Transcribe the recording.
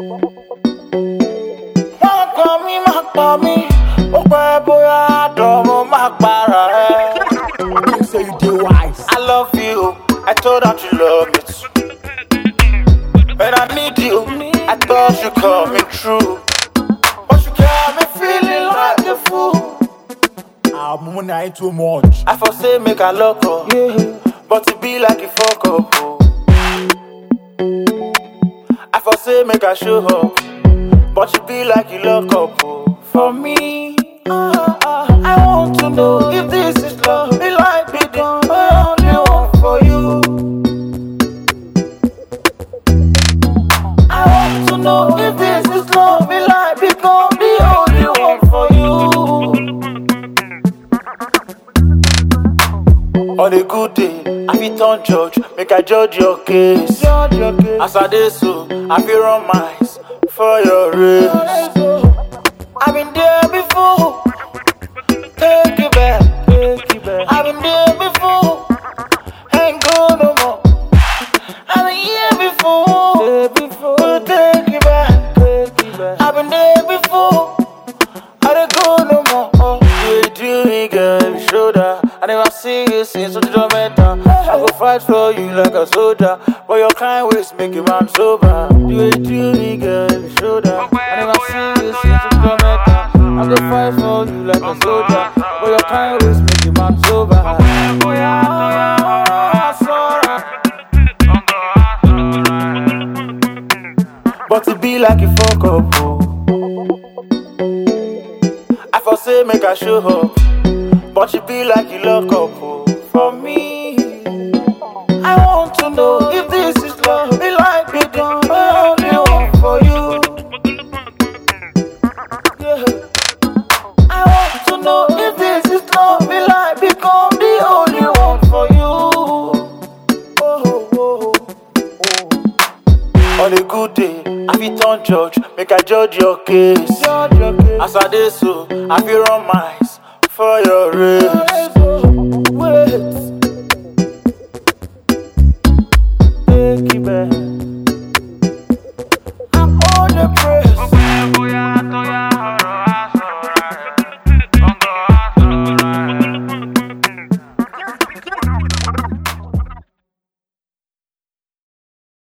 Má pa mí, má pa mí, ó pẹ́ bóyá àdánwò má para ẹ̀. You say you dey wise. I love you, I told her you love me too. When I need you, I thought you coming true. But you got me feeling like a fool. Ah, na ain't too much. I for say make I lock up, but it be like a fuck up. I show up, but you be like you lock up. For me, ah, ah, I want to know if this is love. Be like be the only one for you. I want to know if this is love. Be like become the only one for you. On a good day, I be turn judge, make I judge your case. Judge your case. As I dey so, I fit run miles for your race. I've been there before. Take it back, take it back. I've been there before. Ain't go no more. I've been here before. Take it back, take it back. I've been there shoulder. I never see you since you don't matter. I go fight for you like a soldier, but your kind ways make a man sober. You do me, girl, shoulder. I never see you since you don't matter. I go fight for you like a soldier, but your kind ways make a man sober. But it be like a fuck up. Oh. I for say make I show up, but you be like you lock up oh. for me. I want to know if this is love. Be like be the only one for you. Yeah. I want to know if this is love. Be like become the only one for you. Oh, oh, oh. On a good day, I fit turn judge, make I judge your case. Judge your case. As I dey so, I feel on miles for your rib.